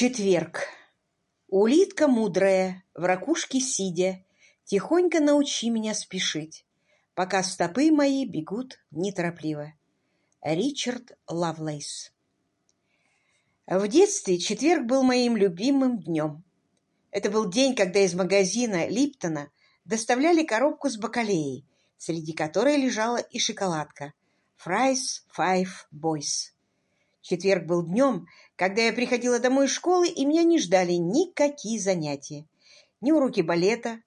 Четверг. Улитка мудрая, в ракушке сидя, Тихонько научи меня спешить, Пока стопы мои бегут неторопливо. Ричард Лавлейс В детстве четверг был моим любимым днем. Это был день, когда из магазина Липтона доставляли коробку с бакалеей, среди которой лежала и шоколадка «Fries Five Boys». Четверг был днем, когда я приходила домой из школы, и меня не ждали никакие занятия. Ни уроки балета,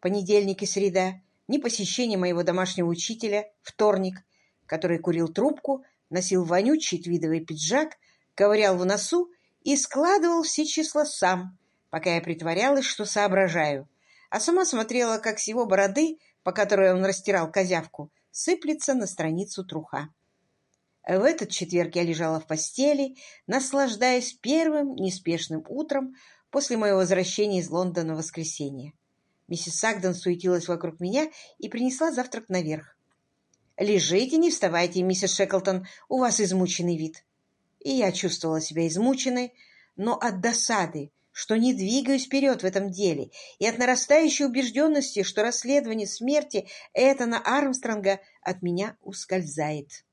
понедельник и среда, ни посещение моего домашнего учителя, вторник, который курил трубку, носил вонючий твидовый пиджак, ковырял в носу и складывал все числа сам, пока я притворялась, что соображаю, а сама смотрела, как с его бороды, по которой он растирал козявку, сыплется на страницу труха. В этот четверг я лежала в постели, наслаждаясь первым неспешным утром после моего возвращения из Лондона в воскресенье. Миссис Сагден суетилась вокруг меня и принесла завтрак наверх. «Лежите, не вставайте, миссис Шеклтон, у вас измученный вид». И я чувствовала себя измученной, но от досады, что не двигаюсь вперед в этом деле, и от нарастающей убежденности, что расследование смерти Этана Армстронга от меня ускользает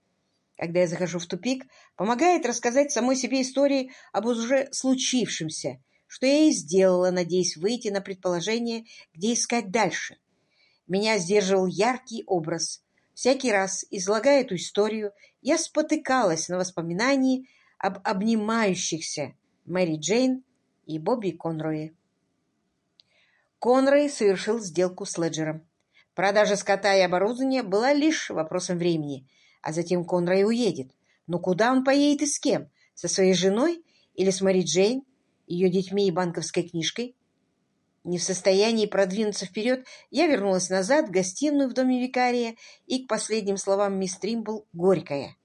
когда я захожу в тупик, помогает рассказать самой себе истории об уже случившемся, что я и сделала, надеясь выйти на предположение, где искать дальше. Меня сдерживал яркий образ. Всякий раз, излагая эту историю, я спотыкалась на воспоминании об обнимающихся Мэри Джейн и Бобби Конрое. Конрой совершил сделку с Леджером. Продажа скота и оборудования была лишь вопросом времени — а затем Конрай уедет. Но куда он поедет и с кем? Со своей женой или с Мэри Джейн, ее детьми и банковской книжкой? Не в состоянии продвинуться вперед, я вернулась назад в гостиную в доме викария и к последним словам мисс Тримбл горькая.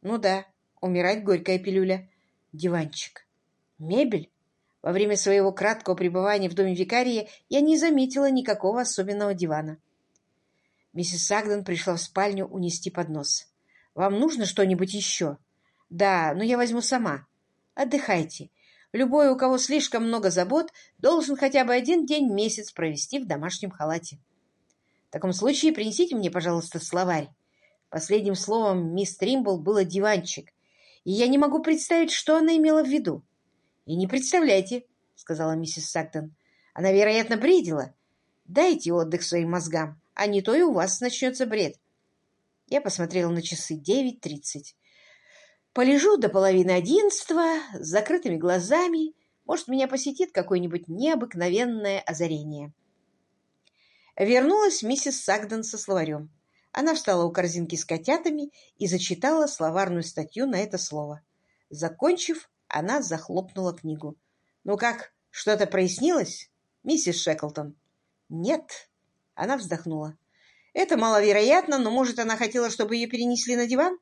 Ну да, умирать горькая пилюля. Диванчик. Мебель? Во время своего краткого пребывания в доме викария я не заметила никакого особенного дивана. Миссис Сагден пришла в спальню унести поднос. Вам нужно что-нибудь еще? Да, но я возьму сама. Отдыхайте. Любой, у кого слишком много забот, должен хотя бы один день в месяц провести в домашнем халате. В таком случае принесите мне, пожалуйста, словарь. Последним словом мисс Тримбл было «диванчик», и я не могу представить, что она имела в виду. — И не представляйте, — сказала миссис Сактон. — Она, вероятно, бредила. Дайте отдых своим мозгам, а не то и у вас начнется бред. Я посмотрела на часы девять тридцать. Полежу до половины одиннадцатого с закрытыми глазами. Может, меня посетит какое-нибудь необыкновенное озарение. Вернулась миссис Сагден со словарем. Она встала у корзинки с котятами и зачитала словарную статью на это слово. Закончив, она захлопнула книгу. «Ну как, что-то прояснилось, миссис Шеклтон?» «Нет», — она вздохнула. Это маловероятно, но, может, она хотела, чтобы ее перенесли на диван?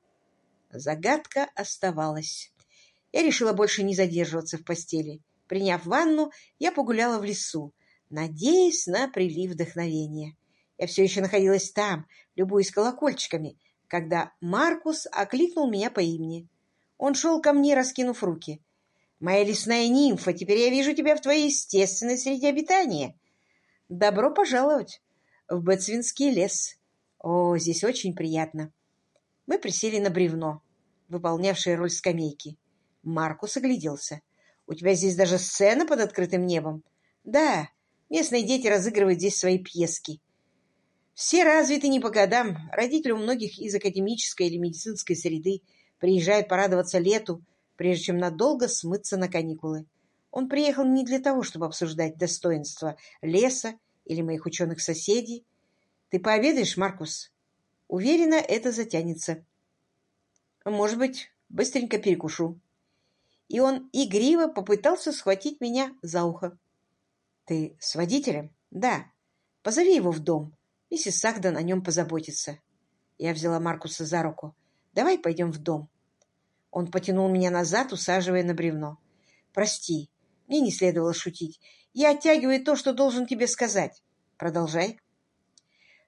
Загадка оставалась. Я решила больше не задерживаться в постели. Приняв ванну, я погуляла в лесу, надеясь на прилив вдохновения. Я все еще находилась там, любуясь колокольчиками, когда Маркус окликнул меня по имени. Он шел ко мне, раскинув руки. «Моя лесная нимфа, теперь я вижу тебя в твоей естественной среде обитания. Добро пожаловать в Бетсвинский лес. О, здесь очень приятно. Мы присели на бревно, выполнявшее роль скамейки. Маркус огляделся. «У тебя здесь даже сцена под открытым небом?» «Да, местные дети разыгрывают здесь свои пьески. Все развиты не по годам. Родители у многих из академической или медицинской среды приезжают порадоваться лету, прежде чем надолго смыться на каникулы. Он приехал не для того, чтобы обсуждать достоинства леса или моих ученых соседей. Ты пообедаешь, Маркус? Уверена, это затянется. Может быть, быстренько перекушу. И он игриво попытался схватить меня за ухо. Ты с водителем? Да. Позови его в дом. Миссис Сагден о нем позаботится. Я взяла Маркуса за руку. Давай пойдем в дом. Он потянул меня назад, усаживая на бревно. Прости, мне не следовало шутить. Я оттягиваю то, что должен тебе сказать. Продолжай.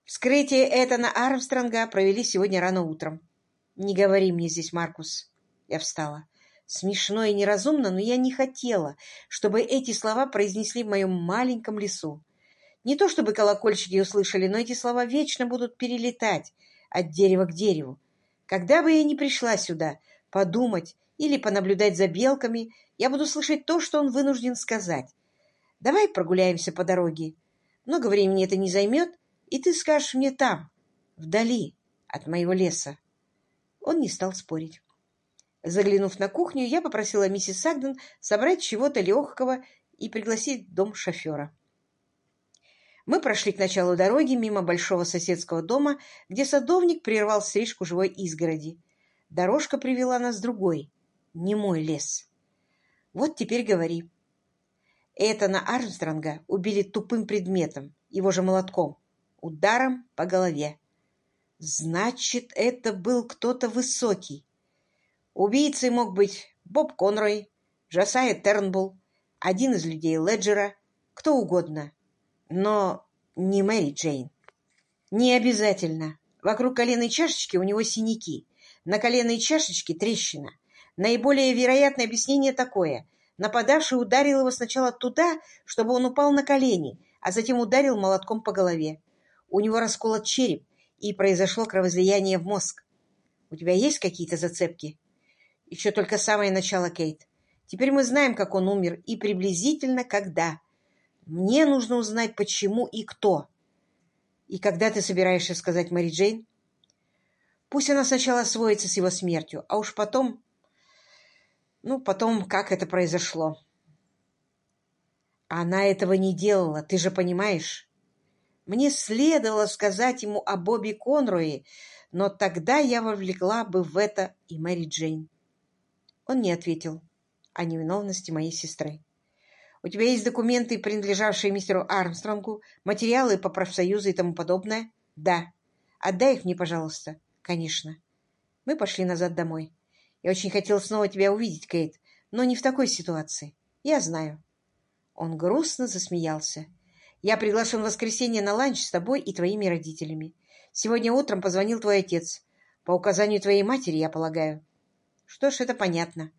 Вскрытие Этана Армстронга провели сегодня рано утром. Не говори мне здесь, Маркус. Я встала. Смешно и неразумно, но я не хотела, чтобы эти слова произнесли в моем маленьком лесу. Не то чтобы колокольчики услышали, но эти слова вечно будут перелетать от дерева к дереву. Когда бы я ни пришла сюда подумать или понаблюдать за белками, я буду слышать то, что он вынужден сказать. Давай прогуляемся по дороге. Много времени это не займет, и ты скажешь мне там, вдали от моего леса. Он не стал спорить. Заглянув на кухню, я попросила миссис Сагден собрать чего-то легкого и пригласить дом шофера. Мы прошли к началу дороги мимо большого соседского дома, где садовник прервал стрижку живой изгороди. Дорожка привела нас в другой, не мой лес. Вот теперь говори. Это на Армстронга убили тупым предметом, его же молотком, ударом по голове. Значит, это был кто-то высокий. Убийцей мог быть Боб Конрой, Джасайя Тернбулл, один из людей Леджера, кто угодно. Но не Мэри Джейн. Не обязательно. Вокруг коленной чашечки у него синяки. На коленной чашечке трещина. Наиболее вероятное объяснение такое. Нападавший ударил его сначала туда, чтобы он упал на колени, а затем ударил молотком по голове. У него расколот череп, и произошло кровоизлияние в мозг. У тебя есть какие-то зацепки? Еще только самое начало, Кейт. Теперь мы знаем, как он умер и приблизительно когда. Мне нужно узнать, почему и кто. И когда ты собираешься сказать Мэри Джейн? Пусть она сначала освоится с его смертью, а уж потом... Ну, потом, как это произошло. Она этого не делала, ты же понимаешь. Мне следовало сказать ему о Бобби Конруе, но тогда я вовлекла бы в это и Мэри Джейн. Он не ответил о невиновности моей сестры. У тебя есть документы, принадлежавшие мистеру Армстронгу, материалы по профсоюзу и тому подобное? Да. Отдай их мне, пожалуйста. Конечно. Мы пошли назад домой. Я очень хотел снова тебя увидеть, Кейт, но не в такой ситуации. Я знаю. Он грустно засмеялся. Я приглашен в воскресенье на ланч с тобой и твоими родителями. Сегодня утром позвонил твой отец. По указанию твоей матери, я полагаю. Что ж, это понятно.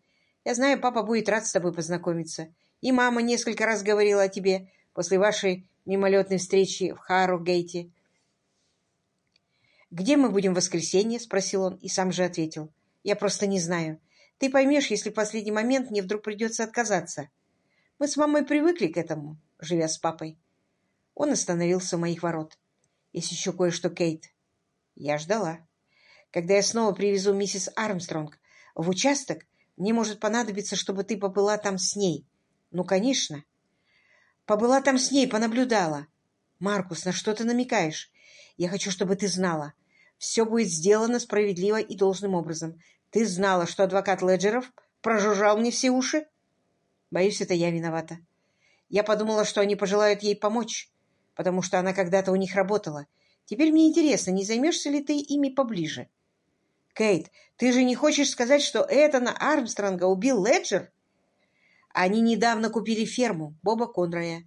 Я знаю, папа будет рад с тобой познакомиться. И мама несколько раз говорила о тебе после вашей мимолетной встречи в Харрогейте. «Где мы будем в воскресенье?» — спросил он и сам же ответил. «Я просто не знаю. Ты поймешь, если в последний момент мне вдруг придется отказаться. Мы с мамой привыкли к этому, живя с папой». Он остановился у моих ворот. «Есть еще кое-что, Кейт». Я ждала. «Когда я снова привезу миссис Армстронг в участок, мне может понадобиться, чтобы ты побыла там с ней. Ну, конечно. Побыла там с ней, понаблюдала. Маркус, на что ты намекаешь? Я хочу, чтобы ты знала. Все будет сделано справедливо и должным образом. Ты знала, что адвокат Леджеров прожужжал мне все уши? Боюсь, это я виновата. Я подумала, что они пожелают ей помочь, потому что она когда-то у них работала. Теперь мне интересно, не займешься ли ты ими поближе? Кейт, ты же не хочешь сказать, что Этана Армстронга убил Леджер? Они недавно купили ферму Боба Конрая.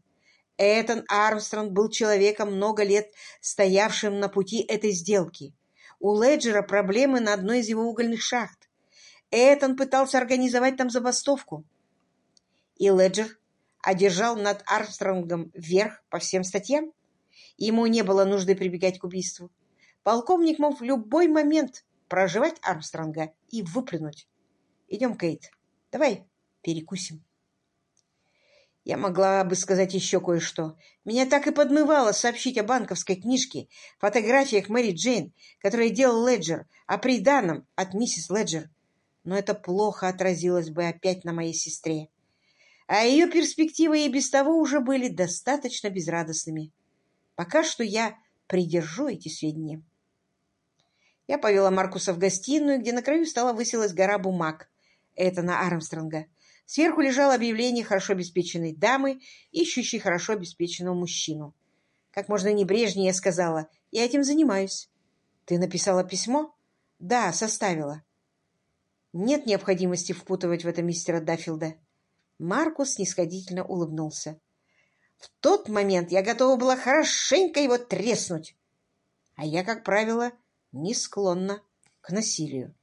Этан Армстронг был человеком много лет стоявшим на пути этой сделки. У Леджера проблемы на одной из его угольных шахт. Этан пытался организовать там забастовку. И Леджер одержал над Армстронгом верх по всем статьям. Ему не было нужды прибегать к убийству. Полковник мог в любой момент проживать Армстронга и выплюнуть. Идем, Кейт, давай перекусим. Я могла бы сказать еще кое-что. Меня так и подмывало сообщить о банковской книжке, фотографиях Мэри Джейн, которые делал Леджер, о приданном от миссис Леджер. Но это плохо отразилось бы опять на моей сестре. А ее перспективы и без того уже были достаточно безрадостными. Пока что я придержу эти сведения. Я повела Маркуса в гостиную, где на краю стола высилась гора бумаг. Это на Армстронга. Сверху лежало объявление хорошо обеспеченной дамы, ищущей хорошо обеспеченного мужчину. Как можно небрежнее я сказала, я этим занимаюсь. Ты написала письмо? Да, составила. Нет необходимости впутывать в это мистера Даффилда. Маркус снисходительно улыбнулся. В тот момент я готова была хорошенько его треснуть. А я, как правило, не склонна к насилию.